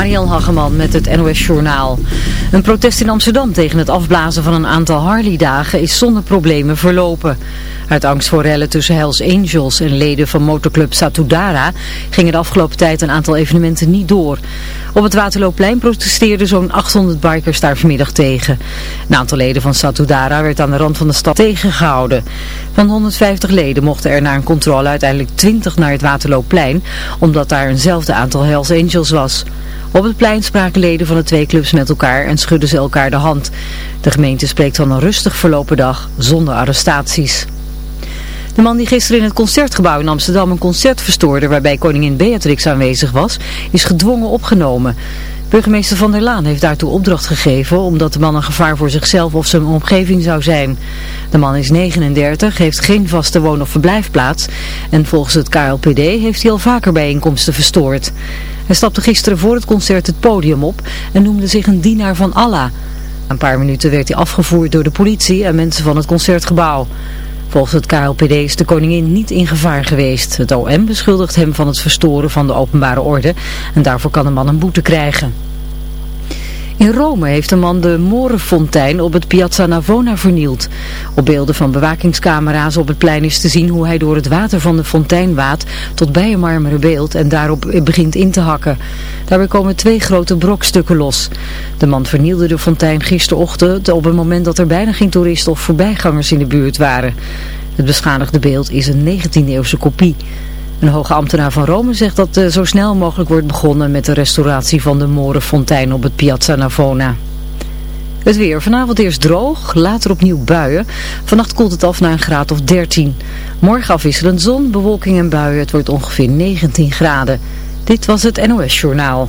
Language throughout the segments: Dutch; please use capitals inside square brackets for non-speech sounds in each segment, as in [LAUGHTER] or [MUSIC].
Marielle Hageman met het NOS Journaal. Een protest in Amsterdam tegen het afblazen van een aantal Harley-dagen is zonder problemen verlopen. Uit angst voor rellen tussen Hells Angels en leden van motorclub Satudara gingen de afgelopen tijd een aantal evenementen niet door. Op het Waterloopplein protesteerden zo'n 800 bikers daar vanmiddag tegen. Een aantal leden van Satudara werd aan de rand van de stad tegengehouden. Van 150 leden mochten er na een controle uiteindelijk 20 naar het Waterloopplein, omdat daar eenzelfde aantal Hells Angels was. Op het plein spraken leden van de twee clubs met elkaar en schudden ze elkaar de hand. De gemeente spreekt van een rustig verlopen dag zonder arrestaties. De man die gisteren in het Concertgebouw in Amsterdam een concert verstoorde waarbij koningin Beatrix aanwezig was, is gedwongen opgenomen. Burgemeester Van der Laan heeft daartoe opdracht gegeven omdat de man een gevaar voor zichzelf of zijn omgeving zou zijn. De man is 39, heeft geen vaste woon- of verblijfplaats en volgens het KLPD heeft hij al vaker bijeenkomsten verstoord. Hij stapte gisteren voor het concert het podium op en noemde zich een dienaar van Allah. Een paar minuten werd hij afgevoerd door de politie en mensen van het concertgebouw. Volgens het KLPD is de koningin niet in gevaar geweest. Het OM beschuldigt hem van het verstoren van de openbare orde en daarvoor kan de man een boete krijgen. In Rome heeft een man de Morenfontein op het Piazza Navona vernield. Op beelden van bewakingscamera's op het plein is te zien hoe hij door het water van de fontein waadt tot bij een marmeren beeld en daarop begint in te hakken. Daarbij komen twee grote brokstukken los. De man vernielde de fontein gisterochtend op het moment dat er bijna geen toeristen of voorbijgangers in de buurt waren. Het beschadigde beeld is een 19e-eeuwse kopie. Een hoge ambtenaar van Rome zegt dat uh, zo snel mogelijk wordt begonnen met de restauratie van de Morenfontein op het Piazza Navona. Het weer. Vanavond eerst droog, later opnieuw buien. Vannacht koelt het af naar een graad of 13. Morgen afwisselend zon, bewolking en buien. Het wordt ongeveer 19 graden. Dit was het NOS Journaal.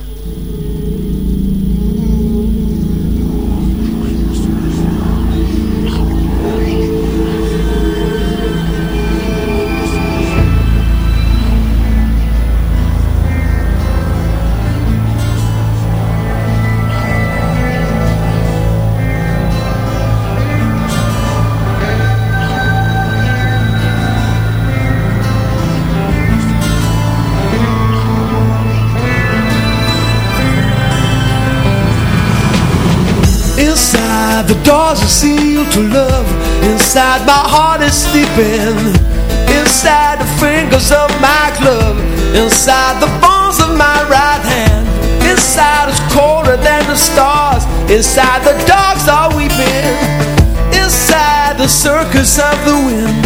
doors are sealed to love. Inside my heart is sleeping. Inside the fingers of my glove. Inside the bones of my right hand. Inside is colder than the stars. Inside the dogs are weeping. Inside the circus of the wind.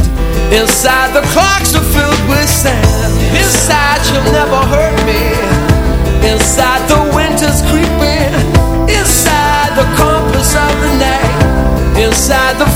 Inside the clocks are filled with sand. Inside you'll never hurt me. Inside the winter's creeping Inside the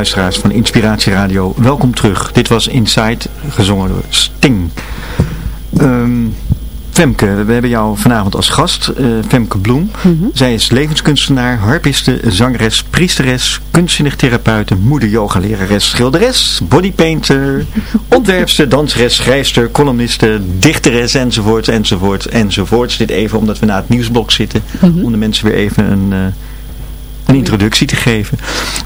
luisteraars van Inspiratie Radio, welkom terug. Dit was Inside, gezongen door Sting. Ehm, Femke, we hebben jou vanavond als gast, uh, Femke Bloem. Mhm. Zij is levenskunstenaar, harpiste, zangeres, priesteres, kunstzinnig therapeute, moeder yogalerares, schilderes, bodypainter, [LAUGHS] ontwerpster, danseres, schrijfster, columniste, dichteres enzovoort, enzovoort, enzovoort. Dit even omdat we na het nieuwsblok zitten, Mhm. om de mensen weer even een... eh, een introductie te geven.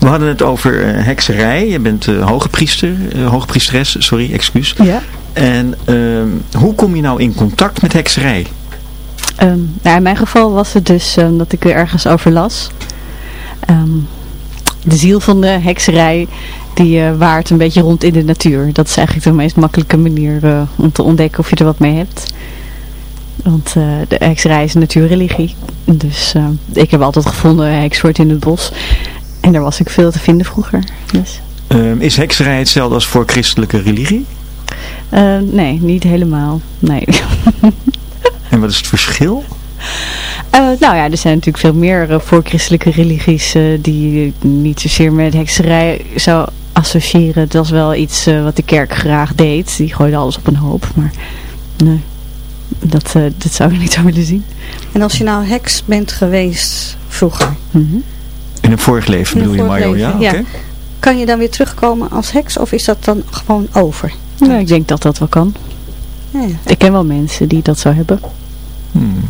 We hadden het over eh, hekserij. Je bent uh, hoge priester, uh, hoge priesteres, sorry, excuus. Ja. En ehm, hoe kom je nou in contact met hekserij? Um, nou, in mijn geval was het dus um, dat ik er ergens over las. Um, de ziel van de hekserij die uh, waart een beetje rond in de natuur. Dat is eigenlijk de meest makkelijke manier uh, om te ontdekken of je er wat mee hebt. Want uh, de hekserij is een natuurreligie. Dus ik heb altijd gevonden heks in het bos. En daar was ik veel te vinden vroeger. Dus. is hekserij hetzelfde als voor christelijke religie? Uh, nee, niet helemaal. Nee. [LAUGHS] en wat is het verschil? Uh, nou ja, er zijn natuurlijk veel meer uh, voorchristelijke religies die niet zozeer met hekserij zou associëren. Het was wel iets wat de kerk graag deed. Die gooide alles op een hoop. Maar nee, dat, dat zou ik niet zo willen zien. En als je nou heks bent geweest vroeger? Mm -hmm. In een vorig leven bedoel je Mario? Ja, ja. Okay. Kan je dan weer terugkomen als heks of is dat dan gewoon over? Nou, ik denk dat dat wel kan. Ja. Ik ken wel mensen die dat zo hebben. Hmm.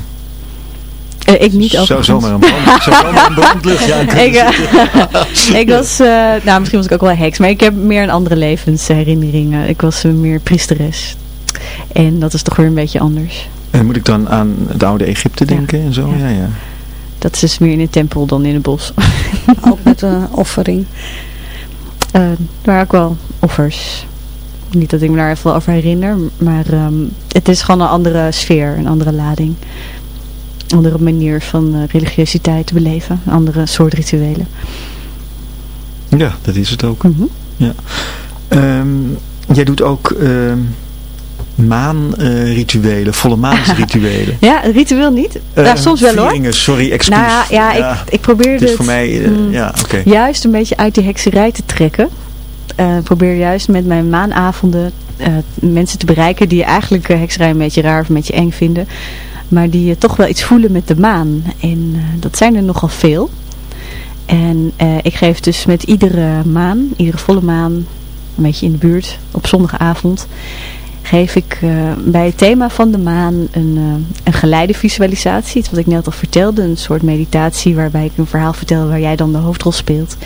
Uh, ik niet ook. Zo zomaar een brand, [LAUGHS] zo zomaar een brandlucht. Ja, ik, uh, ik was, uh, nou misschien was ik ook wel heks, maar ik heb meer een andere levensherinneringen. Ik was meer priesteres. En dat is toch weer een beetje anders. En moet ik dan aan het oude Egypte denken ja. en zo? Ja. ja, ja. Dat is dus meer in de tempel dan in het bos. [LAUGHS] ook met een offering? Uh, er waren ook wel offers. Niet dat ik me daar even over herinner, maar um, het is gewoon een andere sfeer, een andere lading. Een andere manier van uh, religiositeit te beleven, een andere soort rituelen. Ja, dat is het ook. Mm -hmm. ja. Um, jij doet ook maanrituelen, uh, volle maansrituelen. [LAUGHS] ja, ritueel niet. Uh, ja, soms wel hoor. Sorry, excuus. Nou ja, ja, ja. Ik, ik probeer het. Het is voor mij, mm, ja, oké. Okay. Juist een beetje uit die hekserij te trekken. Uh, probeer juist met mijn maanavonden mensen te bereiken die eigenlijk hekserij een beetje raar of een beetje eng vinden. Maar die toch wel iets voelen met de maan. En dat zijn er nogal veel. En ik geef dus met iedere maan, iedere volle maan, een beetje in de buurt, op zondagavond, geef ik bij het thema van de maan een, een geleide visualisatie. Iets wat ik net al vertelde, een soort meditatie waarbij ik een verhaal vertel waar jij dan de hoofdrol speelt.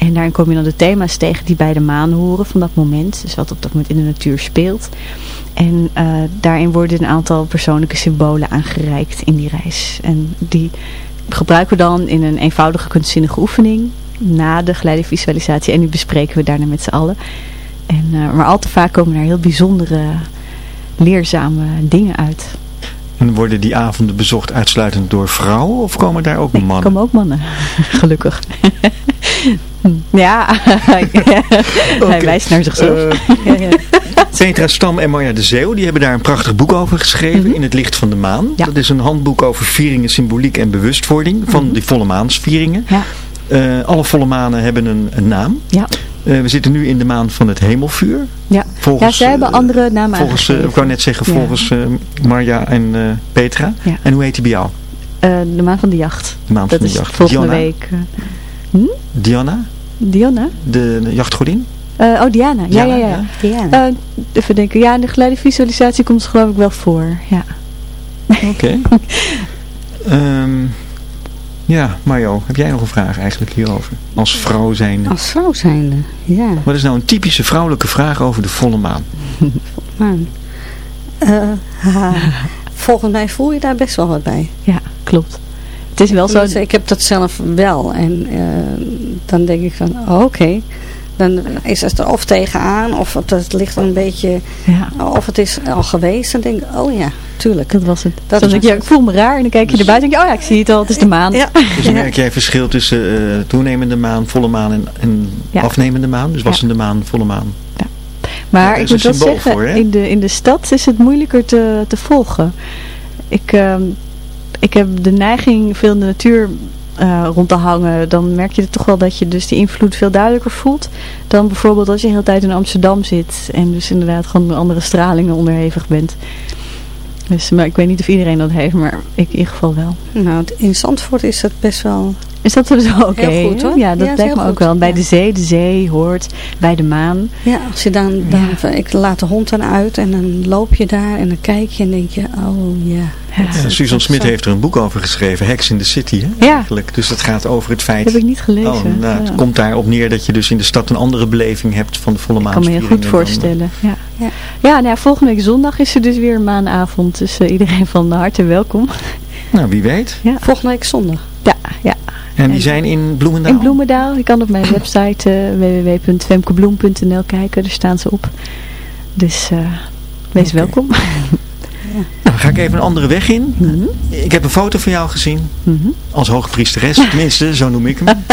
En daarin kom je dan de thema's tegen die bij de maan horen van dat moment. Dus wat op dat moment in de natuur speelt. En uh, daarin worden een aantal persoonlijke symbolen aangereikt in die reis. En die gebruiken we dan in een eenvoudige kunstzinnige oefening. Na de geleide visualisatie. En die bespreken we daarna met z'n allen. En, uh, maar al te vaak komen er heel bijzondere, leerzame dingen uit. En worden die avonden bezocht uitsluitend door vrouwen? Of komen daar ook nee, mannen? Er komen ook mannen, [LAUGHS] gelukkig. [LAUGHS] Ja, [LAUGHS] hij wijst naar zichzelf. Uh, ja, ja. Petra Stam en Marja de Zeeuw, die hebben daar een prachtig boek over geschreven, mm -hmm. In het licht van de maan. Ja. Dat is een handboek over vieringen, symboliek en bewustwording van mm -hmm. die volle maansvieringen. Ja. Uh, alle volle manen hebben een, een naam. Ja. Uh, we zitten nu in de maan van het hemelvuur. Ja, volgens, ja zij hebben andere namen volgens, uh, Ik wou net zeggen, ja. volgens Marja en Petra. Ja. En hoe heet die bij jou? de maan van de jacht. De maan dat van de jacht. volgende Diana. week. Hm? Diana? Diana? De, de jachtgodin? Uh, oh, Diana. Ja, ja, ja. ja. Diana. Uh, even denken. Ja, de geleide visualisatie komt geloof ik wel voor. Ja. Oké. Okay. [LAUGHS] um, ja, Mario, heb jij nog een vraag eigenlijk hierover? Als vrouw zijnde. Als vrouw zijnde, ja. Wat is nou een typische vrouwelijke vraag over de volle maan? [LAUGHS] maan. Uh, volgens mij voel je daar best wel wat bij. Ja, klopt. Het is wel zo... Ik heb dat zelf wel. En uh, dan denk ik van, oh, oké. Okay. Dan is het er of tegenaan, of het ligt er een beetje... Ja. Of het is al geweest. Dan denk ik, oh ja, tuurlijk. Dat was het. Dat was ik, ja, ik voel me raar. En dan kijk je dus, erbij en denk je, oh ja, ik zie het al. Het is de maan. Ja. [LAUGHS] Dus dan merk jij verschil tussen uh, toenemende maan, volle maan en, en ja. afnemende maan. Dus wassende maan, volle maan. Ja. Maar ik moet wel zeggen, voor, in, de, in de stad is het moeilijker te, te volgen. Ik... Uh, ik heb de neiging veel in de natuur eh, rond te hangen, dan merk je toch wel dat je dus die invloed veel duidelijker voelt. Dan bijvoorbeeld als je de hele tijd in Amsterdam zit en dus inderdaad gewoon andere stralingen onderhevig bent. Dus, maar ik weet niet of iedereen dat heeft, maar ik in ieder geval wel. Nou, in Zandvoort is het best wel... Is dat zo oké? Heel goed, hoor. Ja, dat Ja, lijkt me ook goed. wel. Bij Ja. de zee, de zee hoort, bij de maan. Ja, als je dan, dan ik laat de hond dan uit en dan loop je daar en dan kijk je en denk je, oh ja. Ja, Susan Smit heeft er een boek over geschreven, Hex in the City. Hè? Ja. Eigenlijk. Dus het gaat over het feit... Dat heb ik niet gelezen. Oh, nou, Ja. Het komt daarop neer dat je dus in de stad een andere beleving hebt van de volle Ik kan me heel goed voorstellen. Ja, Ja. ja. nou ja, volgende week zondag is er dus weer een maanavond. Dus eh, iedereen van harte welkom. Nou, wie weet. Volgende week zondag. Ja, ja. En die zijn in Bloemendaal? In Bloemendaal. Je kan op mijn website eh www.femkebloem.nl kijken. Daar staan ze op. Dus eh, wees welkom. [LAUGHS] Nou, ga ik even een andere weg in. Mhm, Ik heb een foto van jou gezien. mhm. Als hoogpriesteres. [LAUGHS] Tenminste, zo noem ik hem.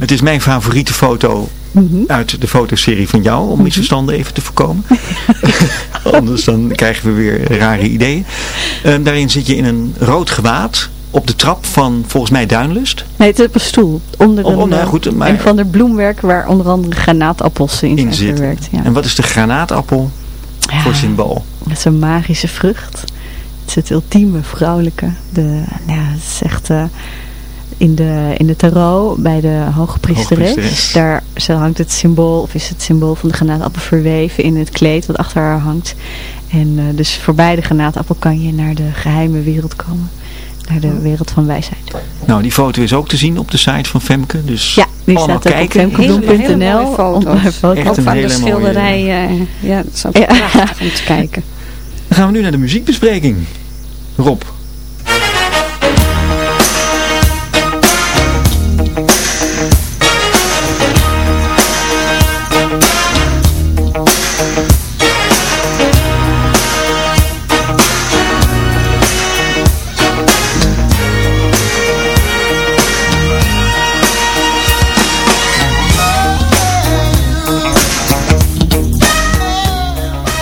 Het is mijn favoriete foto Mhm. uit de fotoserie van jou. Om misverstanden even te voorkomen. [LAUGHS] Anders dan krijgen we weer rare ideeën. Ehm, daarin zit je in een rood gewaad. Op de trap van volgens mij Duinlust. Nee, het is op een stoel. Onder Oh, een, oh, nou eh, goed, maar- een van de bloemwerk waar onder andere granaatappels in, In zijn verwerkt. Ja. En wat is de granaatappel voor symbool? Het is een magische vrucht. Het is het ultieme vrouwelijke. De, ja, het is echt eh, in, de, in de tarot bij de hoogpriesteres. Hoogpriesteres. Daar hangt het symbool, of is het symbool van de granaatappel verweven in het kleed wat achter haar hangt. En eh, dus voorbij de granaatappel kan je naar de geheime wereld komen. Naar de wereld van wijsheid. Nou, die foto is ook te zien op de site van Femke. Dus Ja, die allemaal staat ook op kijken. Hele- hele femkebloem.nl. Ook een van de hele mooie- schilderijen. eh, Ja, dat is ook Ja. prachtig om te kijken. Dan gaan we nu naar de muziekbespreking. Rob.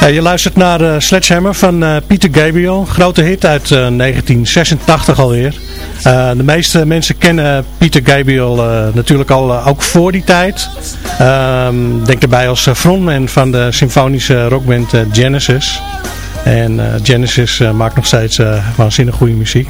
Je luistert naar eh, Sledgehammer van eh, Peter Gabriel. Grote hit uit eh, 1986 alweer. Eh, de meeste mensen kennen Peter Gabriel eh, natuurlijk al eh, ook voor die tijd. Ehm, denk daarbij als eh, frontman van de symfonische rockband eh, Genesis. En eh, Genesis eh, maakt nog steeds eh, waanzinnig goede muziek.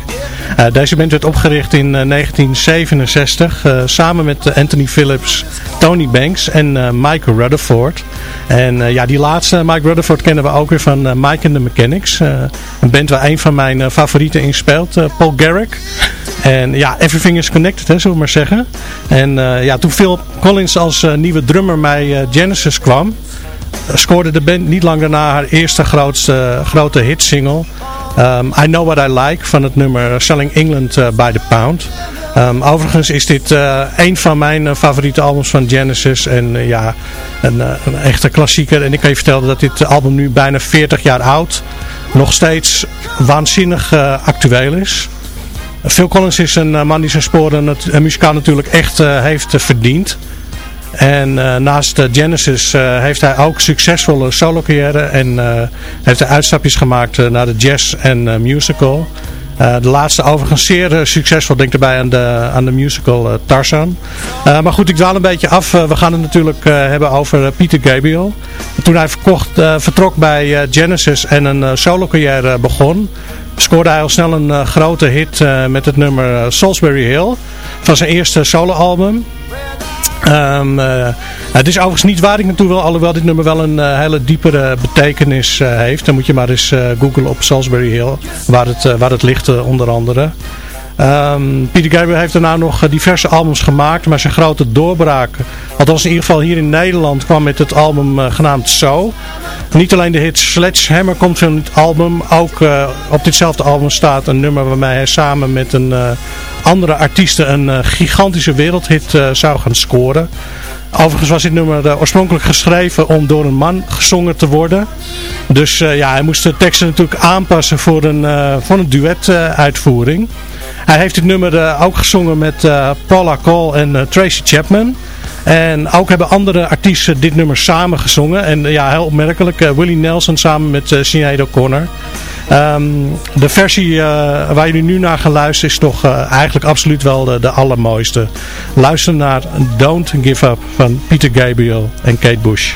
Deze band werd opgericht in eh, 1967 eh, samen met Anthony Phillips, Tony Banks en Mike Rutherford. En ja, die laatste, Mike Rutherford, kennen we ook weer van Mike and the Mechanics. Een band waar een van mijn favorieten in speelt, Paul Garrick. En ja, everything is connected, hè, zullen we maar zeggen. En ja, toen Phil Collins als nieuwe drummer bij Genesis kwam, scoorde de band niet lang daarna haar eerste grootste, grote hitsingle. Um, I Know What I Like van het nummer Selling England eh, by the Pound. Um, overigens is dit eh, een van mijn eh, favoriete albums van Genesis. En ja, een, een echte klassieker. En ik kan je vertellen dat dit album nu bijna 40 jaar oud nog steeds waanzinnig actueel is. Phil Collins is een man die zijn sporen en muzikaal natuurlijk echt heeft verdiend. En eh, naast eh, Genesis eh, heeft hij ook succesvolle solo carrière en heeft hij uitstapjes gemaakt naar de jazz en musical. De laatste overigens zeer succesvol, denk erbij aan de, aan de musical Tarzan. Maar goed, ik dwaal een beetje af. We gaan het natuurlijk hebben over Peter Gabriel. Toen hij verkocht, vertrok bij Genesis en een solo carrière begon, scoorde hij al snel een grote hit met het nummer Salisbury Hill van zijn eerste soloalbum. Ehm, eh, het is overigens niet waar ik naartoe wil, alhoewel dit nummer wel een eh, hele diepere betekenis eh, heeft. Dan moet je maar eens googlen op Salisbury Hill, waar het, waar het ligt onder andere. Ehm, Peter Gabriel heeft daarna nog eh, diverse albums gemaakt, maar zijn grote doorbraak, althans in ieder geval hier in Nederland, kwam met het album eh, genaamd So. Niet alleen de hit Sledgehammer komt van het album, ook eh, op ditzelfde album staat een nummer waarmee hij samen met een andere artiesten een gigantische wereldhit zou gaan scoren. Overigens was dit nummer oorspronkelijk geschreven om door een man gezongen te worden. Dus ja, hij moest de teksten natuurlijk aanpassen voor een, voor een duet uitvoering. Hij heeft dit nummer eh, ook gezongen met eh, Paula Cole en eh, Tracy Chapman. En ook hebben andere artiesten dit nummer samen gezongen. En ja, heel opmerkelijk. Willie Nelson samen met uh, Sinead O'Connor. Ehm, de versie waar jullie nu naar gaan luisteren is toch eigenlijk absoluut wel de, de, allermooiste. Luister naar Don't Give Up van Peter Gabriel en Kate Bush.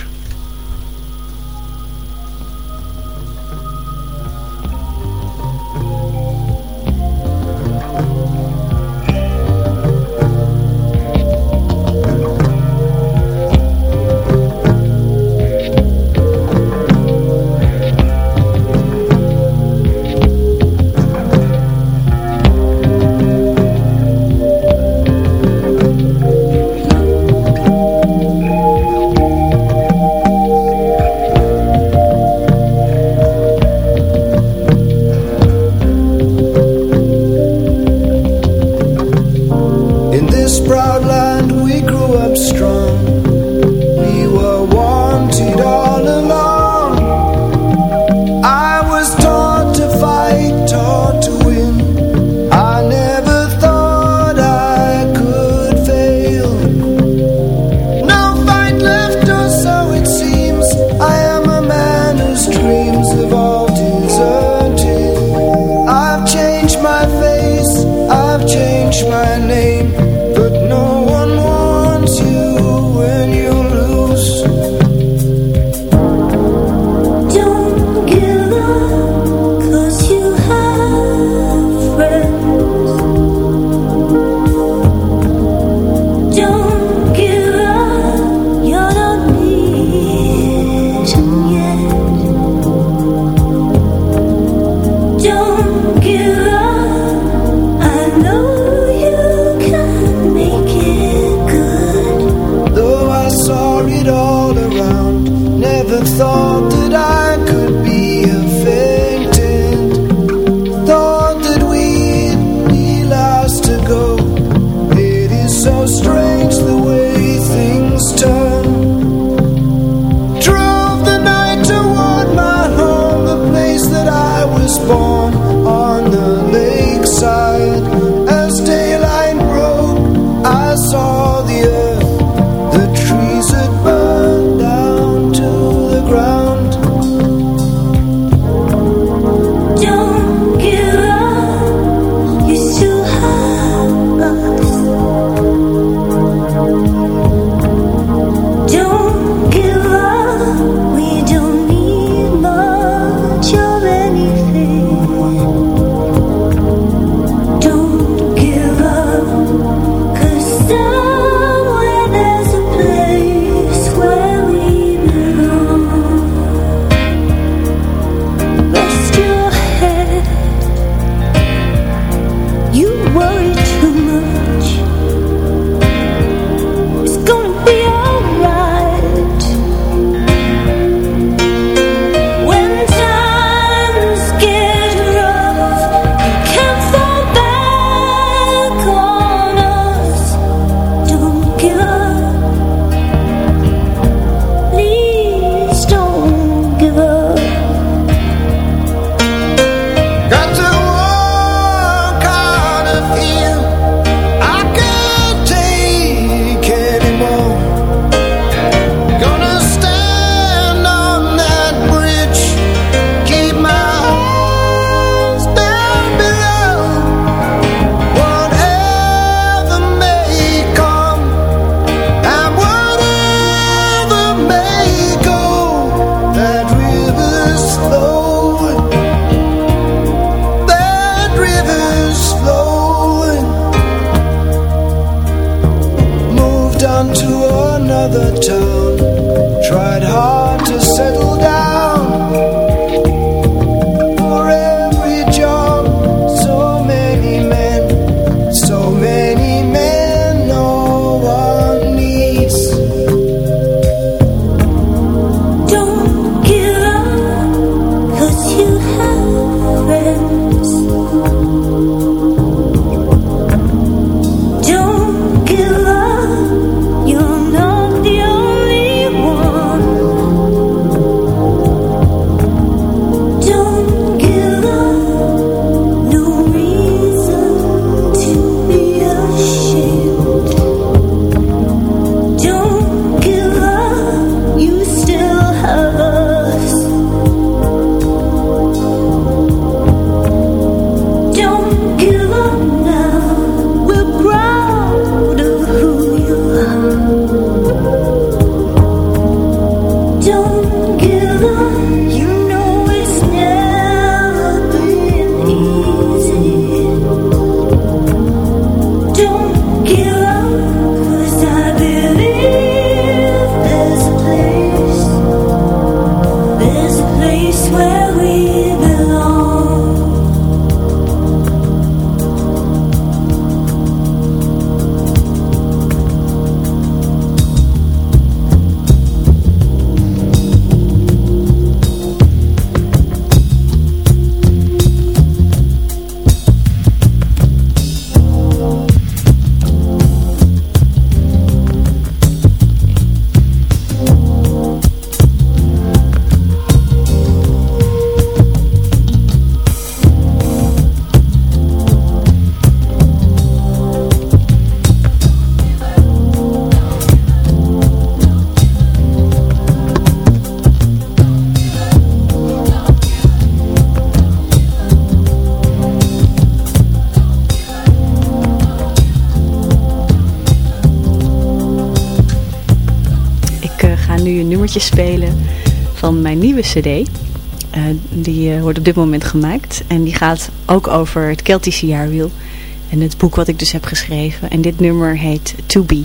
the thought. Spelen van mijn nieuwe cd. Uh, die uh, wordt op dit moment gemaakt. En die gaat ook over het Keltische jaarwiel. En het boek wat ik dus heb geschreven. En dit nummer heet To Be.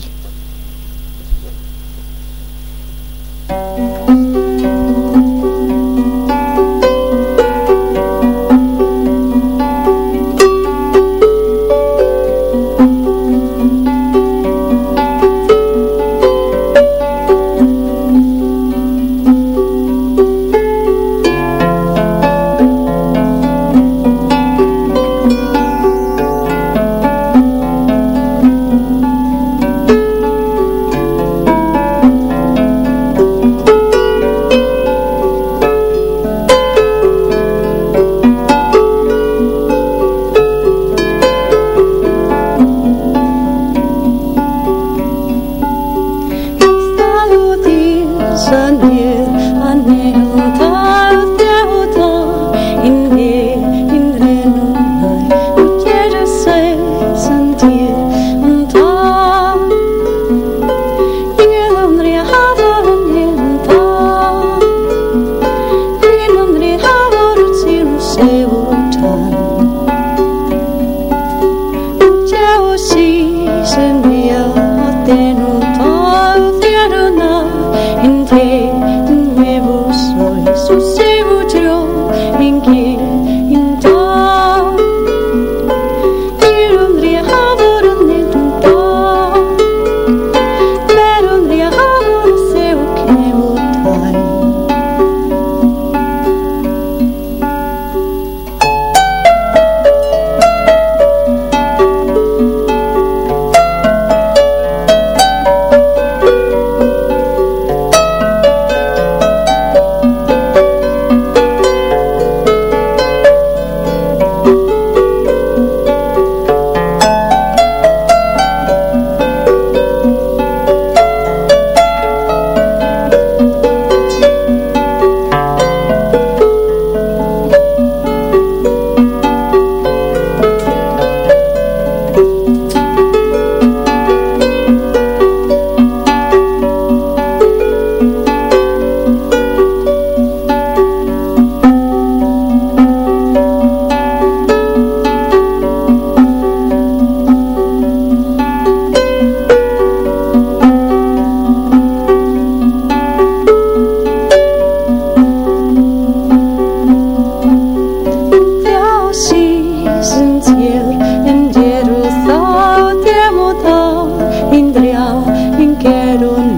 Luisteraars.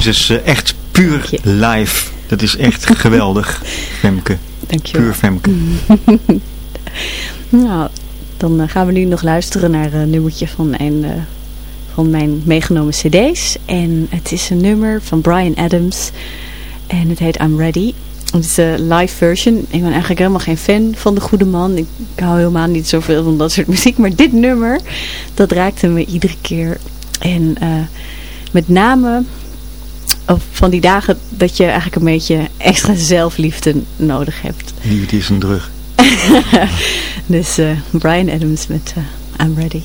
Het is uh, echt puur live. Dat is echt [LAUGHS] geweldig, Femke. Dankjewel. Puur Femke. [LAUGHS] nou, dan uh, gaan we nu nog luisteren naar een nummertje van mijn, uh, van mijn meegenomen cd's. En het is een nummer van Brian Adams. En het heet I'm Ready. Het is een live version. Ik ben eigenlijk helemaal geen fan van de goede man. Ik hou helemaal niet zoveel van dat soort muziek. Maar dit nummer, dat raakte me iedere keer. En met name van die dagen dat je eigenlijk een beetje extra zelfliefde nodig hebt. Liefde is een drug. [LAUGHS] dus uh, Brian Adams met uh, I'm Ready.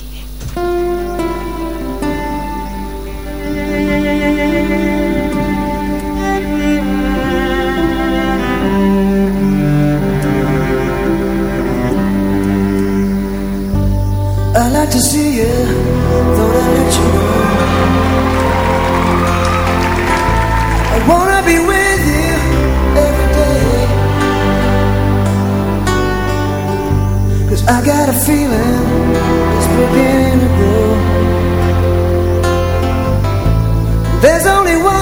I like to see I got a feeling it's beginning to grow. There's only one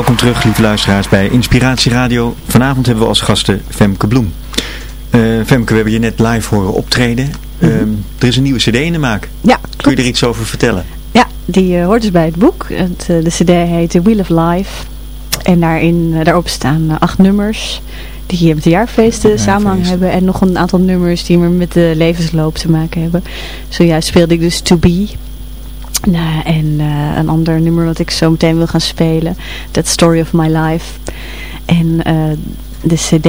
Welkom terug, lieve luisteraars, bij Inspiratie Radio. Vanavond hebben we als gasten Femke Bloem. Eh, Femke, we hebben je net live horen optreden. Ehm, er is een nieuwe cd in de maak. Ja, Kun je er iets over vertellen? Ja, die eh, hoort dus bij het boek. Het, eh, de cd heet The Wheel of Life. En daarin, daarop staan acht nummers die hier met de jaarfeesten samenhang hebben. En nog een aantal nummers die meer met de levensloop te maken hebben. Zojuist speelde ik dus To Be. Nou, en eh, een ander nummer wat ik zo meteen wil gaan spelen. That Story of My Life. En eh, de cd...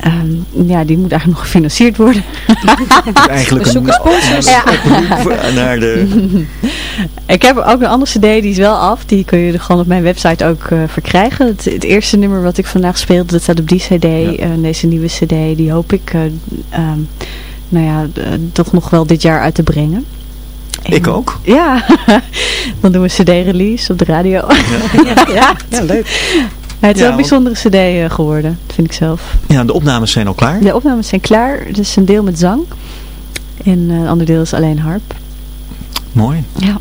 ehm, ja, die moet eigenlijk nog gefinancierd worden. [LAUGHS] Eigenlijk We zoeken een, sponsors. oproep voor- naar de... [LAUGHS] Ik heb ook een andere cd, die is wel af. Die kun je er gewoon op mijn website ook eh, verkrijgen. Het, het eerste nummer wat ik vandaag speelde, dat staat op die cd. eh, deze nieuwe cd, die hoop ik eh, ehm, nou ja, toch nog wel dit jaar uit te brengen. En- Ik ook. Ja, [LAUGHS] dan doen we een cd-release op de radio. Ja, [LAUGHS] [LAUGHS] Ja, leuk. Het is Ja, wel een bijzondere cd eh, geworden, vind ik zelf. Ja, de opnames zijn al klaar. De opnames zijn klaar. Het is een deel met zang. En eh, een ander deel is alleen harp. Mooi. Ja.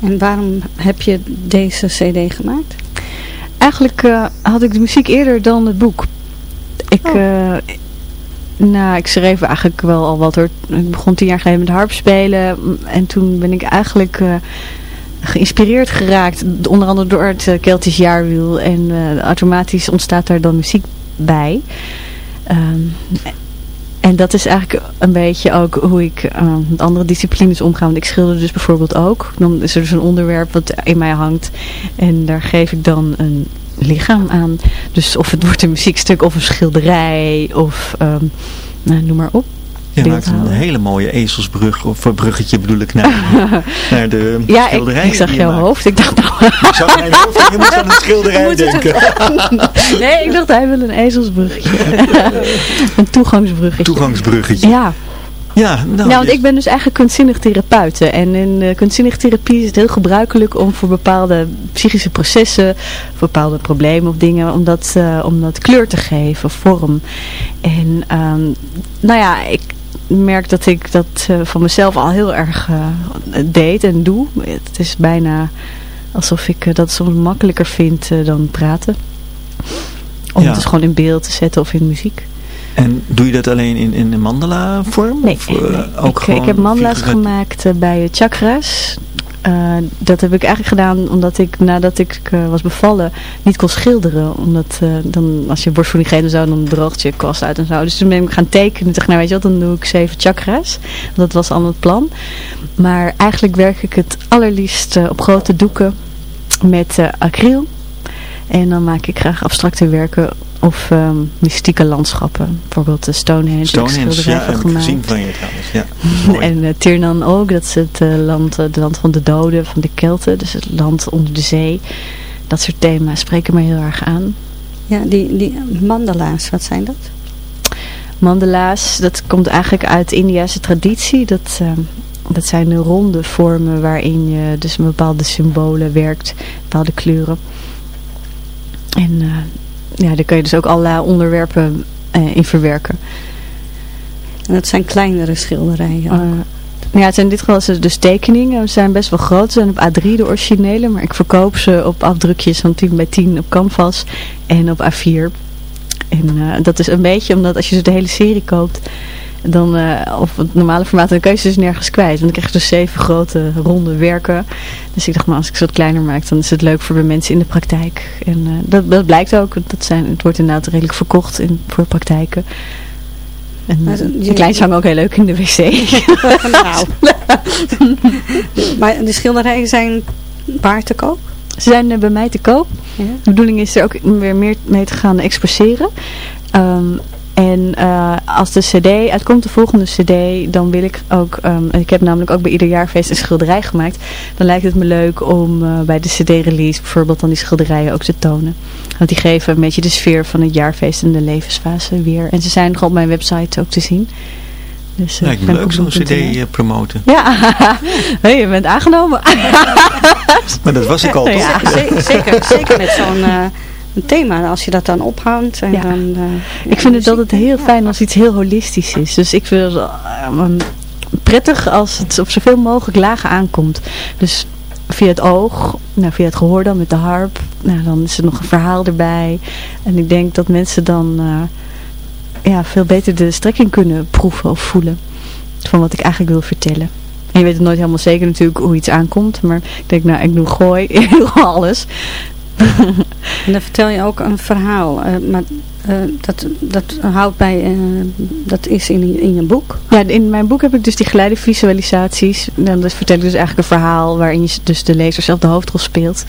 En waarom heb je deze cd gemaakt? Eigenlijk eh, had ik de muziek eerder dan het boek. Ik, eh, nou, ik schreef eigenlijk wel al wat hoor. Ik begon tien jaar geleden met harp spelen. En toen ben ik eigenlijk eh, geïnspireerd geraakt. Onder andere door het uh, Keltisch jaarwiel. En eh, automatisch ontstaat daar dan muziek bij. Ehm, en dat is eigenlijk een beetje ook hoe ik eh, met andere disciplines omga. Want ik schilder dus bijvoorbeeld ook. Dan is er dus een onderwerp wat in mij hangt. En daar geef ik dan een lichaam aan. Dus of het wordt een muziekstuk of een schilderij of um, nou, noem maar op. Je maakt een hele mooie ezelsbrug, of een bruggetje bedoel ik, naar, [LAUGHS] naar de ja, schilderij. ik, ik zag jouw hoofd. Ik dacht nou... Ik zag mijn hoofd en je moet aan een schilderij [LAUGHS] denken. [LAUGHS] nee, ik dacht hij wil een ezelsbruggetje. een toegangsbruggetje. Toegangsbruggetje. Ja. Ja, nou, ja, want ik ben dus eigenlijk kunstzinnig therapeute. En in uh, kunstzinnig therapie is het heel gebruikelijk om voor bepaalde psychische processen, voor bepaalde problemen of dingen, om dat, uh, om dat kleur te geven, vorm. En um, nou ja, ik merk dat ik dat uh, van mezelf al heel erg deed en doe. Het is bijna alsof ik dat soms makkelijker vind dan praten. Om ja. het dus gewoon in beeld te zetten of in muziek. En doe je dat alleen in, in mandala vorm? Nee, of, uh, nee. Ook ik, ik heb mandala's gemaakt uh, bij chakras. Uh, dat heb ik eigenlijk gedaan omdat ik nadat ik was bevallen niet kon schilderen. Omdat dan, als je borstvoeding geeft en zo, dan droogt je kwast uit en zo. Dus toen ben ik gaan tekenen. Ik dacht, nou weet je wat, dan doe ik zeven chakras. Dat was al het plan. Maar eigenlijk werk ik het allerliefst op grote doeken met acryl. En dan maak ik graag abstracte werken of um, mystieke landschappen. Bijvoorbeeld de Stonehenge. Stonehenge, ja, heb ik gezien van je trouwens. Ja, [LAUGHS] en uh, Tirnan ook, dat is het uh, land, het land van de doden, van de Kelten. Dus het land onder de zee. Dat soort thema's spreken mij heel erg aan. Ja, die, die mandala's, wat zijn dat? Mandala's, dat komt eigenlijk uit de Indiase traditie. Dat, uh, dat zijn de ronde vormen waarin je dus met bepaalde symbolen werkt, bepaalde kleuren. En uh, ja, daar kun je dus ook allerlei onderwerpen uh, in verwerken. En dat zijn kleinere schilderijen? Uh, ja, het zijn in dit geval dus tekeningen. Ze zijn best wel groot. Ze zijn op A3 de originele. Maar ik verkoop ze op afdrukjes van 10 bij 10 op canvas. En op A4. En uh, dat is een beetje omdat als je ze de hele serie koopt. Dan, uh, of het normale formaat, dan kun je ze dus nergens kwijt. Want dan krijg je dus zeven grote ronde werken. Dus ik dacht, maar als ik ze wat kleiner maak, dan is het leuk voor de mensen in de praktijk. En uh, dat, dat blijkt ook. Dat zijn, het wordt inderdaad redelijk verkocht in, voor praktijken. En uh, de kleins hangen ook heel leuk in de wc. [LAUGHS] [LAUGHS] nou. maar de schilderijen zijn waar te koop? Ze zijn bij mij te koop. Ja. De bedoeling is er ook weer meer mee te gaan exposeren. Um, en uh, als de cd uitkomt, de volgende cd, dan wil ik ook, um, ik heb namelijk ook bij ieder jaarfeest een schilderij gemaakt. Dan lijkt het me leuk om uh, bij de cd-release bijvoorbeeld dan die schilderijen ook te tonen. Want die geven een beetje de sfeer van het jaarfeest en de levensfase weer. En ze zijn gewoon op mijn website ook te zien. Dus, uh, Lijkt me leuk zo'n cd uh, promoten. Ja, [LAUGHS] hey, je bent aangenomen. [LAUGHS] maar dat was ik al toch? Ja, zeker, zeker, zeker met zo'n een thema als je dat dan ophangt. En ja. dan, uh, ik vind het altijd heel fijn als iets heel holistisch is. Dus ik vind het uh, prettig als het op zoveel mogelijk lagen aankomt. Dus via het oog, nou, via het gehoor dan met de harp. Nou, dan is er nog een verhaal erbij. En ik denk dat mensen dan uh, ja, veel beter de strekking kunnen proeven of voelen. Van wat ik eigenlijk wil vertellen. En je weet het nooit helemaal zeker natuurlijk hoe iets aankomt. Maar ik denk, nou, ik doe gooi, [LAUGHS] ik doe alles. [LAUGHS] en dan vertel je ook een verhaal. Uh, maar eh, dat, dat houdt bij, eh, dat is in, in een boek. Ja, in mijn boek heb ik dus die geleide visualisaties. Dan dus vertel ik dus eigenlijk een verhaal waarin je dus de lezer zelf de hoofdrol speelt.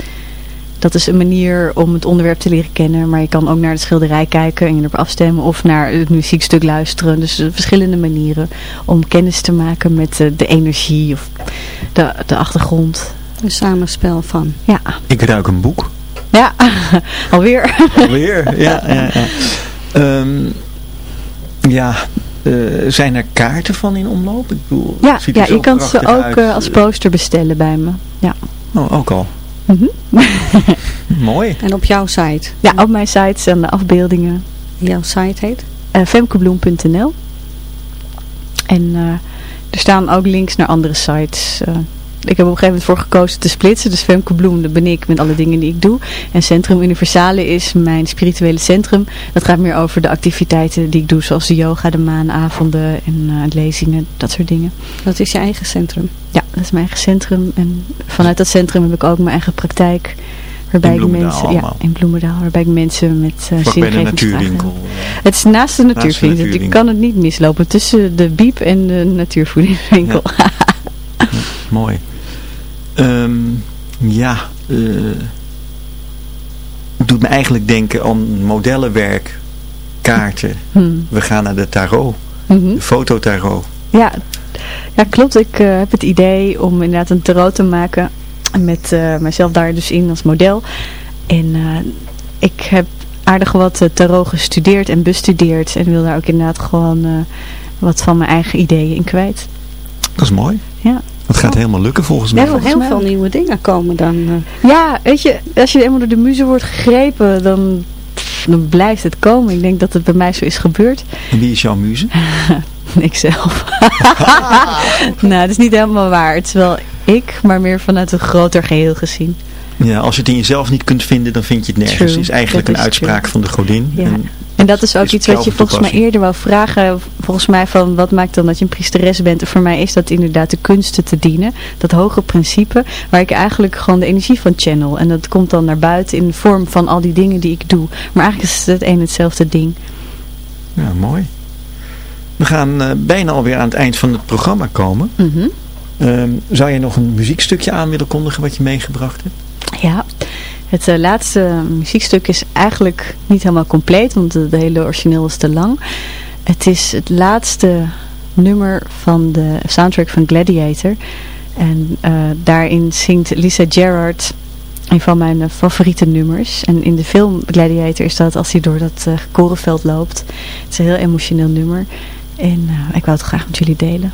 Dat is een manier om het onderwerp te leren kennen. Maar je kan ook naar de schilderij kijken en je erop afstemmen. Of naar het muziekstuk luisteren. Dus verschillende manieren om kennis te maken met de energie of de, de achtergrond. Een samenspel van. Ja. Ik ruik een boek. Ja, [LAUGHS] alweer. Alweer, ja. ja, ja. Um, [LAUGHS] ja uh, zijn er kaarten van in omloop? Ik bedoel, ja, ja je kan ze ook uh, als poster bestellen bij me. Ja. Oh, ook al. Mm -hmm. [LAUGHS] Mooi. En op jouw site? Ja, op mijn site zijn de afbeeldingen. Jouw site heet? Uh, femkebloem.nl En er staan ook links naar andere sites ik heb op een gegeven moment voor gekozen te splitsen. Dus Femke Bloem, dat ben ik met alle dingen die ik doe. En Centrum Universale is mijn spirituele centrum. Dat gaat meer over de activiteiten die ik doe. Zoals de yoga, de maanavonden en uh, lezingen, dat soort dingen. Dat is je eigen centrum? Ja, dat is mijn eigen centrum. En vanuit dat centrum heb ik ook mijn eigen praktijk. Waarbij in ik mensen, ja, in Bloemendaal, waarbij ik mensen met uh, Vlak bij de natuurwinkel. Het is naast de natuurwinkel. Je kan het niet mislopen tussen de biep en de natuurvoedingswinkel. Ja. ja, [LAUGHS] mooi. Um, ja, uh, doet me eigenlijk denken aan modellenwerk, kaarten. Hmm. We gaan naar de tarot, mm -hmm. de fototarot. Ja, ja klopt. Ik uh, heb het idee om inderdaad een tarot te maken met uh, mezelf daar dus in als model. En ik heb aardig wat tarot gestudeerd en bestudeerd en wil daar ook inderdaad gewoon wat van mijn eigen ideeën in kwijt. Dat is mooi. Ja. Het gaat helemaal lukken volgens mij. Er heel veel nieuwe dingen komen dan. Uh... Ja, weet je, als je helemaal door de muze wordt gegrepen, dan, dan blijft het komen. Ik denk dat het bij mij zo is gebeurd. En wie is jouw muze? [LAUGHS] Ikzelf. [LAUGHS] nou, dat is niet helemaal waar. Het is wel ik, maar meer vanuit een groter geheel gezien. Ja, als je het in jezelf niet kunt vinden, dan vind je het nergens. Het is eigenlijk een uitspraak true. van de godin. Ja. En, en dat is ook is iets wat je volgens mij eerder wou vragen. Volgens mij van wat maakt dan dat je een priesteres bent. En voor mij is dat inderdaad de kunsten te dienen. Dat hoge principe waar ik eigenlijk gewoon de energie van channel. En dat komt dan naar buiten in de vorm van al die dingen die ik doe. Maar eigenlijk is het een hetzelfde ding. Ja, mooi. We gaan uh, bijna alweer aan het eind van het programma komen. Mm -hmm. um, zou je nog een muziekstukje aan willen kondigen wat je meegebracht hebt? Ja, het uh, laatste muziekstuk is eigenlijk niet helemaal compleet, want de, hele origineel is te lang. Het is het laatste nummer van de soundtrack van Gladiator. En uh, daarin zingt Lisa Gerrard een van mijn uh, favoriete nummers. En in de film Gladiator is dat als hij door dat korenveld loopt. Het is een heel emotioneel nummer. En ik wou het graag met jullie delen.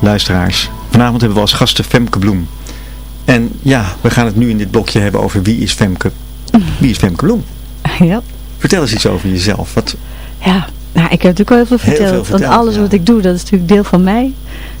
Luisteraars. Vanavond hebben we als gasten Femke Bloem. En ja, we gaan het nu in dit blokje hebben over wie is Femke, wie is Femke Bloem? Ja. Vertel eens iets over jezelf. Wat, Ja, nou, ik heb natuurlijk wel heel veel Heel verteld. want alles ja. wat ik doe, dat is natuurlijk deel van mij.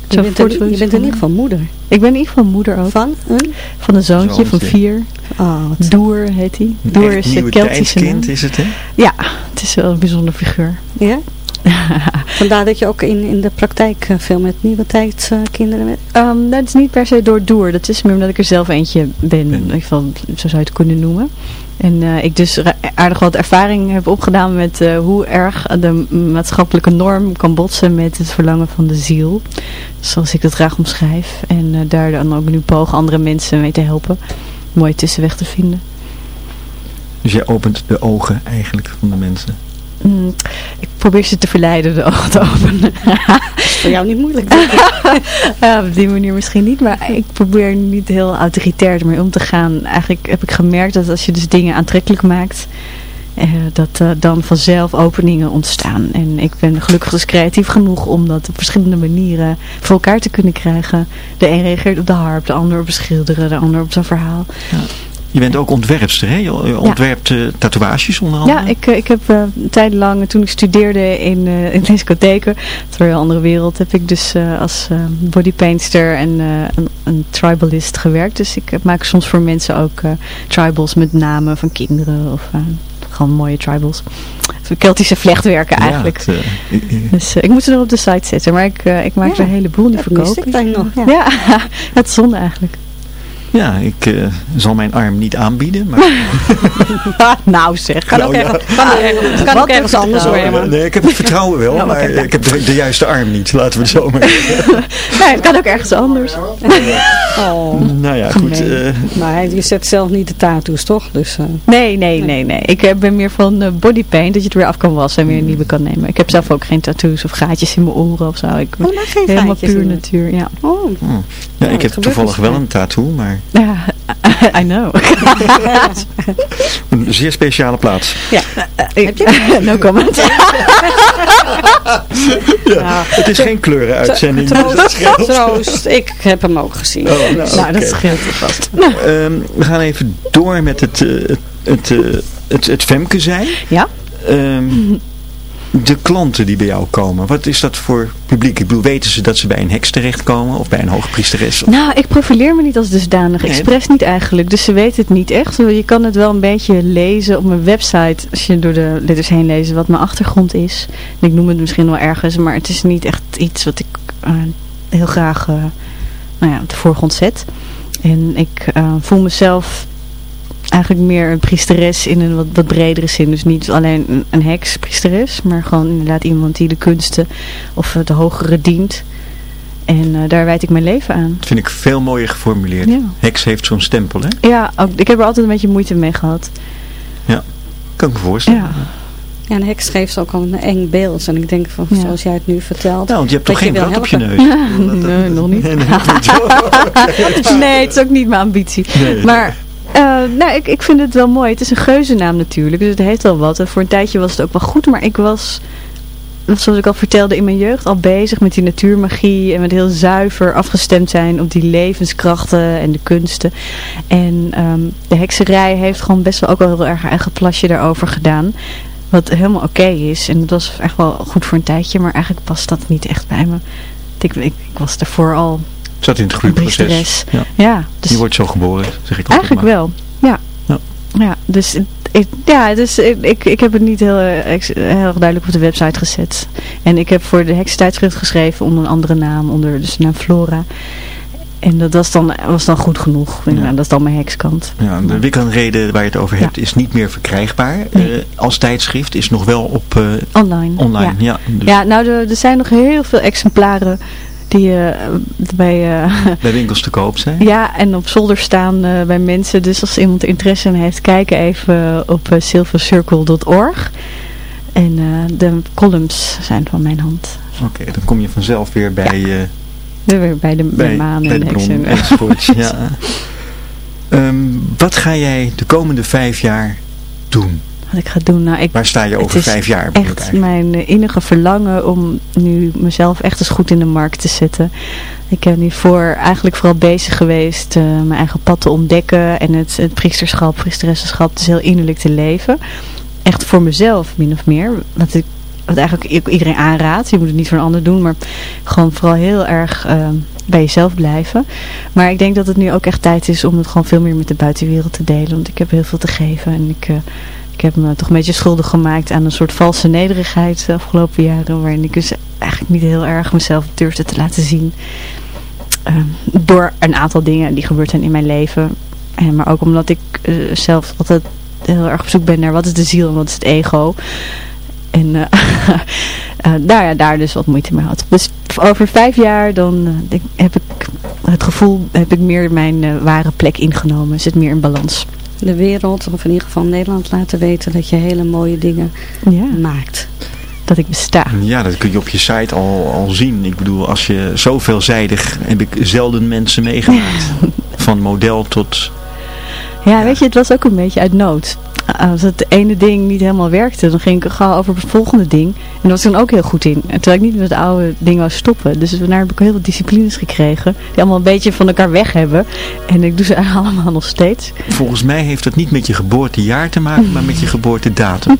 Je Zo bent, je bent in ieder geval moeder. Ik ben in ieder geval moeder ook. Van een? Van een zoontje, van vier. Oh, wat Doer heet hij. Doer is een Keltische tijdskind is het, hè? Ja, het is wel een bijzonder figuur. Ja? [LAUGHS] Vandaar dat je ook in, in de praktijk eh, veel met nieuwe tijdskinderen met. Ehm, dat is niet per se door Doer. Dat is meer omdat ik er zelf eentje ben. In ieder geval, zo zou je het kunnen noemen. En eh, ik dus aardig wat ervaring heb opgedaan met eh, hoe erg de maatschappelijke norm kan botsen met het verlangen van de ziel. Zoals ik dat graag omschrijf. En eh, daar dan ook nu pogen andere mensen mee te helpen. Een mooie tussenweg te vinden. Dus jij opent de ogen eigenlijk van de mensen. Mm, ik probeer ze te verleiden de ogen te openen. Voor jou niet moeilijk. [LAUGHS] Ja, op die manier misschien niet, maar ik probeer niet heel autoritair ermee om te gaan. Eigenlijk heb ik gemerkt dat als je dus dingen aantrekkelijk maakt, eh, dat eh, dan vanzelf openingen ontstaan. En ik ben gelukkig dus creatief genoeg om dat op verschillende manieren voor elkaar te kunnen krijgen. De een reageert op de harp, de ander op het schilderen, de ander op zijn verhaal. Je bent ook ontwerpster, hè? Je je ontwerpt eh, tatoeages onder andere. Ja, ik, eh, ik heb eh, een tijd lang, toen ik studeerde in, eh in discotheken, het was een andere wereld, heb ik dus eh, als eh, bodypainter en eh, een, een tribalist gewerkt. Dus ik eh, maak soms voor mensen ook eh, tribals met namen van kinderen of eh, gewoon mooie tribals. Keltische vlechtwerken eigenlijk. Ja, het, eh, eh, eh, Dus eh, ik moet ze nog op de site zetten, maar ik, eh, ik maak Ja, er een heleboel die ik dan nog. Ja. Ja, [LAUGHS] het is zonde eigenlijk. Ja, ik eh, zal mijn arm niet aanbieden, maar... [LAUGHS] nou zeg. Kan ook Nou, ja. ergens, kan ook ergens, kan ook ergens anders hoor. Nou, maar- nee, ik heb het vertrouwen wel, Nou, maar ik heb de, de juiste arm niet, laten we het zo maar [LAUGHS] Nee, het kan ook ergens anders. [LAUGHS] Oh. Nou ja, goed. Nee. eh, Maar je zet zelf niet de tattoos, toch? Dus, eh, Nee, nee, nee, nee. Ik ben meer van eh, bodypaint, dat je het weer af kan wassen en weer een nieuwe kan nemen. Ik heb zelf ook geen tattoos of gaatjes in mijn oren of zo. Ik ben oh, maar geen helemaal gaatjes puur natuur, ja. Oh, ja, ik heb toevallig wel een tattoo, maar Ja, [LAUGHS] I know. een zeer speciale plaats. Heb je? [LAUGHS] no comment. [LAUGHS] Ja, het is geen kleurenuitzending. dus troost, scheelt. troost. Ik heb hem ook gezien. Oh, nou, nou, dat scheelt het vast. Ehm, we gaan even door met het, eh, het, het, eh, het, het Femke zijn. Ja? Ehm, de klanten die bij jou komen, wat is dat voor publiek? Ik bedoel, weten ze dat ze bij een heks terechtkomen of bij een hoogpriesteres? Nou, ik profileer me niet als dusdanig. Nee. Expres niet eigenlijk. Dus ze weten het niet echt. Je kan het wel een beetje lezen op mijn website. Als je door de letters heen leest wat mijn achtergrond is. En ik noem het misschien wel ergens. Maar het is niet echt iets wat ik eh, heel graag eh, nou ja, op de voorgrond zet. En ik eh, voel mezelf eigenlijk meer een priesteres in een wat, wat bredere zin. Dus niet alleen een, een heks, priesteres. Maar gewoon inderdaad iemand die de kunsten of eh, de hogere dient. En eh, daar wijd ik mijn leven aan. Dat vind ik veel mooier geformuleerd. Ja. Heks heeft zo'n stempel, hè? Ja, ook, ik heb er altijd een beetje moeite mee gehad. Kan ik me voorstellen. Ja. Ja, een heks geeft ook al een eng beeld. En ik denk, van, Ja. zoals jij het nu vertelt. Nou, want je hebt toch je geen brand op je neus? [LAUGHS] nee, nog niet. Nee, nog niet. [LAUGHS] nee, het is ook niet mijn ambitie. Nee. Maar eh, nou, ik, ik vind het wel mooi. Het is een geuzennaam natuurlijk, dus het heeft wel wat. En voor een tijdje was het ook wel goed, maar ik was, zoals ik al vertelde, in mijn jeugd al bezig met die natuurmagie. En met heel zuiver afgestemd zijn op die levenskrachten en de kunsten. En ehm, de hekserij heeft gewoon best wel ook wel heel erg haar eigen plasje daarover gedaan. Wat helemaal oké is. En dat was echt wel goed voor een tijdje, maar eigenlijk past dat niet echt bij me. Ik, ik, ik was daarvoor al Zat in het groeiproces. Ja. Ja, dus Je wordt zo geboren, zeg ik eigenlijk maar. wel. Ja. Ja. Ja, dus, ik, ja, dus ik, ik, heb het niet heel, eh, heel duidelijk op de website gezet. En ik heb voor de hekstijdschrift geschreven onder een andere naam, onder dus de naam Flora. En dat was dan, was dan goed genoeg. Ja. Dat is dan mijn hekskant. Ja, de Wiccan-reden waar je het over hebt is niet meer verkrijgbaar. Nee. Eh, als tijdschrift is nog wel op eh, Online. online. Ja, Ja. dus ja nou er, er zijn nog heel veel exemplaren die eh, bij... eh, Bij winkels te koop zijn. Ja, en op zolder staan eh, bij mensen. Dus als iemand er interesse in heeft, kijk even op silvercircle.org. En de columns zijn van mijn hand. Oké, dan kom je vanzelf weer bij, uh, weer bij de, bij, maan bij en de bron [LAUGHS] ja. Um, wat ga jij de komende vijf jaar doen? Wat ik ga doen. Nou, ik, Waar sta je over vijf jaar? Echt mijn uh, innige verlangen om nu mezelf echt eens goed in de markt te zetten. Ik ben hiervoor eigenlijk vooral bezig geweest uh, mijn eigen pad te ontdekken en het, het priesterschap, priesteressenschap, dus heel innerlijk te leven. Echt voor mezelf, min of meer. Wat ik wat eigenlijk iedereen aanraadt. Je moet het niet voor een ander doen, maar gewoon vooral heel erg uh, bij jezelf blijven. Maar ik denk dat het nu ook echt tijd is om het gewoon veel meer met de buitenwereld te delen. Want ik heb heel veel te geven en ik, uh, ik heb me toch een beetje schuldig gemaakt aan een soort valse nederigheid de afgelopen jaren. Waarin ik dus eigenlijk niet heel erg mezelf durfde te laten zien. Uh, door een aantal dingen die gebeurd zijn in mijn leven. En, maar ook omdat ik uh, zelf altijd heel erg op zoek ben naar wat is de ziel en wat is het ego. En uh, uh, daar, ja, daar dus wat moeite mee had. Dus over vijf jaar dan heb ik het gevoel, heb ik meer mijn ware plek ingenomen. Zit meer in balans. De wereld, of in ieder geval Nederland laten weten dat je hele mooie dingen ja. maakt. Dat ik besta. Ja, dat kun je op je site al, al zien. Ik bedoel, als je zo veelzijdig, heb ik zelden mensen meegemaakt. [LAUGHS] Van model tot... Ja, ja, weet je, het was ook een beetje uit nood als het ene ding niet helemaal werkte, dan ging ik gauw over het volgende ding. En daar was ik dan ook heel goed in. En terwijl ik niet met het oude ding wou stoppen. Dus daarna heb ik heel veel disciplines gekregen. Die allemaal een beetje van elkaar weg hebben. En ik doe ze [LAUGHS] allemaal nog steeds. Volgens mij heeft het niet met je geboortejaar te maken, maar met je [LAUGHS] geboortedatum.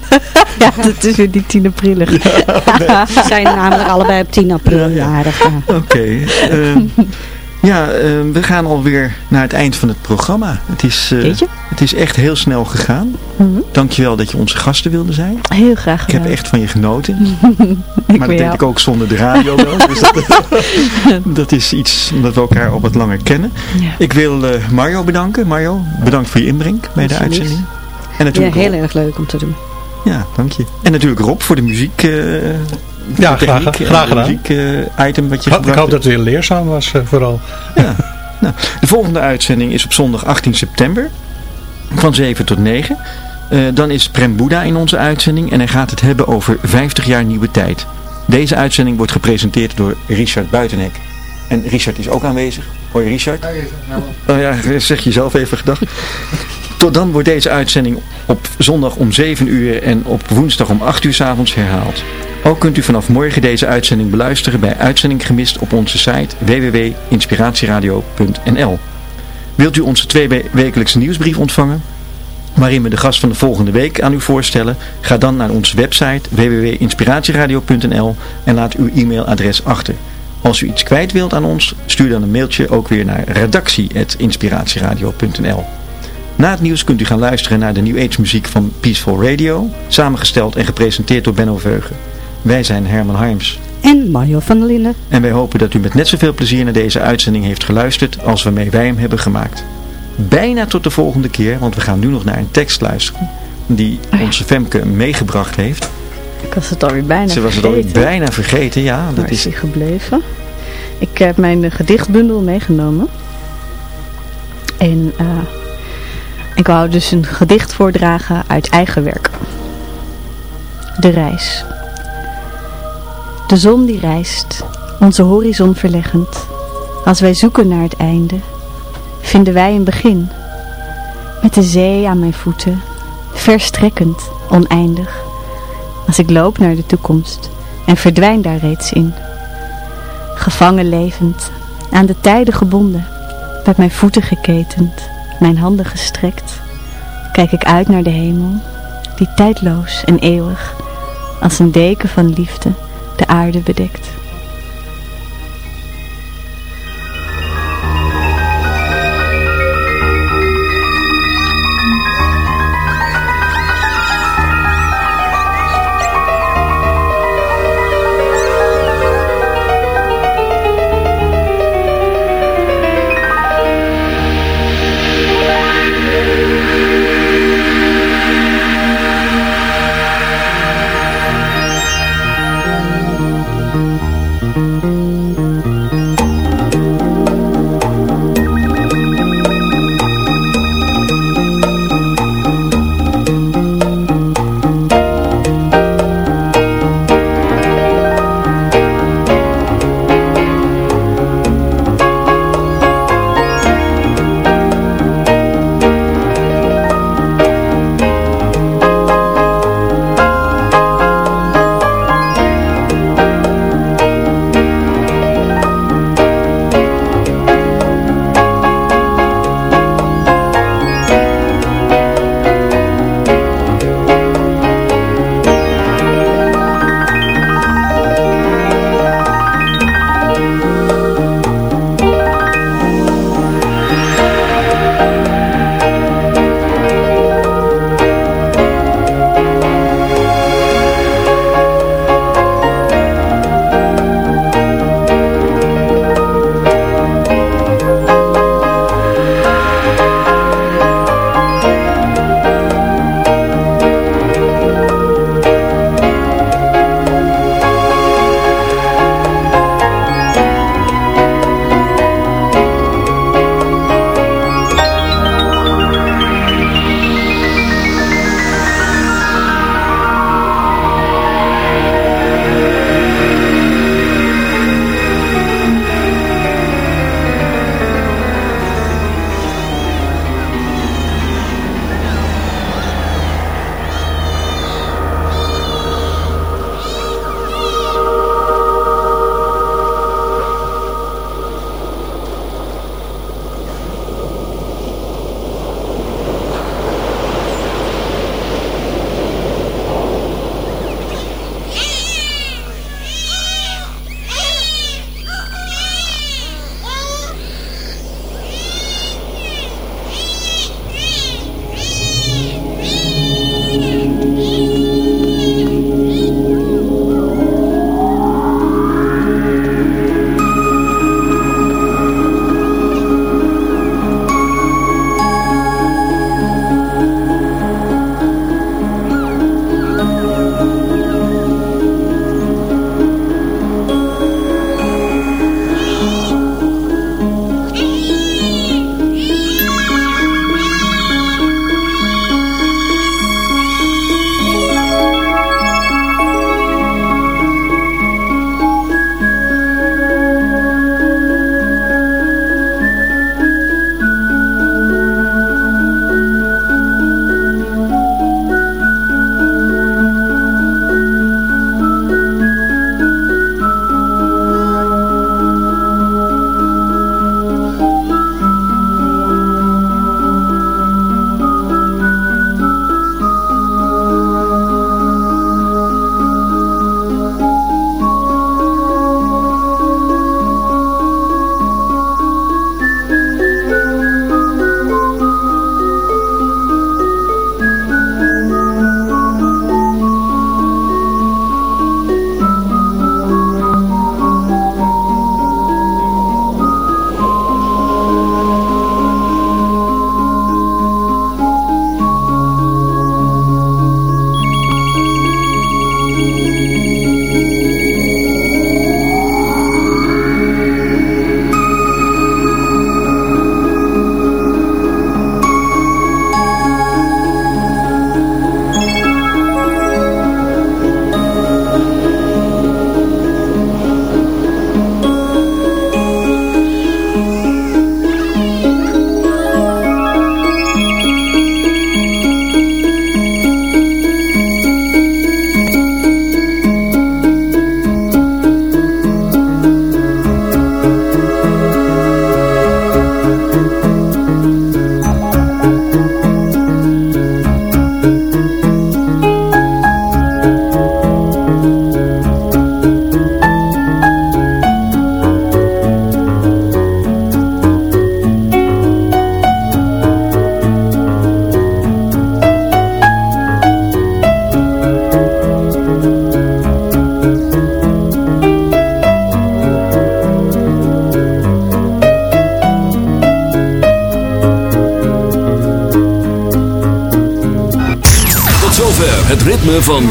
ja, dat is weer die 10 april. Ja, nee. We zijn namelijk allebei op 10 april jarig. Ja. Oké. Okay. Uh, Ja, uh, we gaan alweer naar het eind van het programma. Het is, uh, het is echt heel snel gegaan. Mm -hmm. Dankjewel dat je onze gasten wilde zijn. Heel graag gedaan. Ik heb echt van je genoten. [LAUGHS] ik maar dat deed ik ook zonder de radio wel. [LAUGHS] dus dat, [LAUGHS] dat, is iets omdat we elkaar al wat langer kennen. Ja. Ik wil uh, Mario bedanken. Mario, bedankt voor je inbreng bij de uitzending. En natuurlijk ja, heel erg leuk om te doen. Ja, dank je. En natuurlijk Rob voor de muziek... Ja, graag, graag gedaan. muziek uh, item wat je ik, ik hoop dat het weer leerzaam was, uh, vooral. Ja. [LAUGHS] nou, de volgende uitzending is op zondag 18 september. Van 7 tot 9. Uh, dan is Prem Boeddha in onze uitzending. En hij gaat het hebben over 50 jaar nieuwe tijd. Deze uitzending wordt gepresenteerd door Richard Buitenhek. En Richard is ook aanwezig. Hoi Richard. Oh ja, zeg je zelf even gedag. Dan wordt deze uitzending op zondag om 7 uur en op woensdag om 8 uur s avonds herhaald. Ook kunt u vanaf morgen deze uitzending beluisteren bij Uitzending Gemist op onze site www.inspiratieradio.nl Wilt u onze tweewekelijkse nieuwsbrief ontvangen? Waarin we de gast van de volgende week aan u voorstellen? Ga dan naar onze website www.inspiratieradio.nl en laat uw e-mailadres achter. Als u iets kwijt wilt aan ons, stuur dan een mailtje ook weer naar redactie.inspiratieradio.nl Na het nieuws kunt u gaan luisteren naar de New Age muziek van Peaceful Radio, samengesteld en gepresenteerd door Benno Veugen. Wij zijn Herman Harms. En Mario van der Linden. En wij hopen dat u met net zoveel plezier naar deze uitzending heeft geluisterd als waarmee wij hem hebben gemaakt. Bijna tot de volgende keer, want we gaan nu nog naar een tekst luisteren die ja. onze Femke meegebracht heeft. Ik was het alweer bijna Ze was het alweer bijna vergeten, ja. Dat Waar is hij gebleven? Ik heb mijn gedichtbundel meegenomen. En uh, ik wou dus een gedicht voordragen uit eigen werk. De reis. De zon die reist, onze horizon verleggend. Als wij zoeken naar het einde, vinden wij een begin. Met de zee aan mijn voeten, verstrekkend, oneindig. Als ik loop naar de toekomst en verdwijn daar reeds in. Gevangen levend, aan de tijden gebonden, met mijn voeten geketend, mijn handen gestrekt, kijk ik uit naar de hemel, die tijdloos en eeuwig, als een deken van liefde, de aarde bedekt.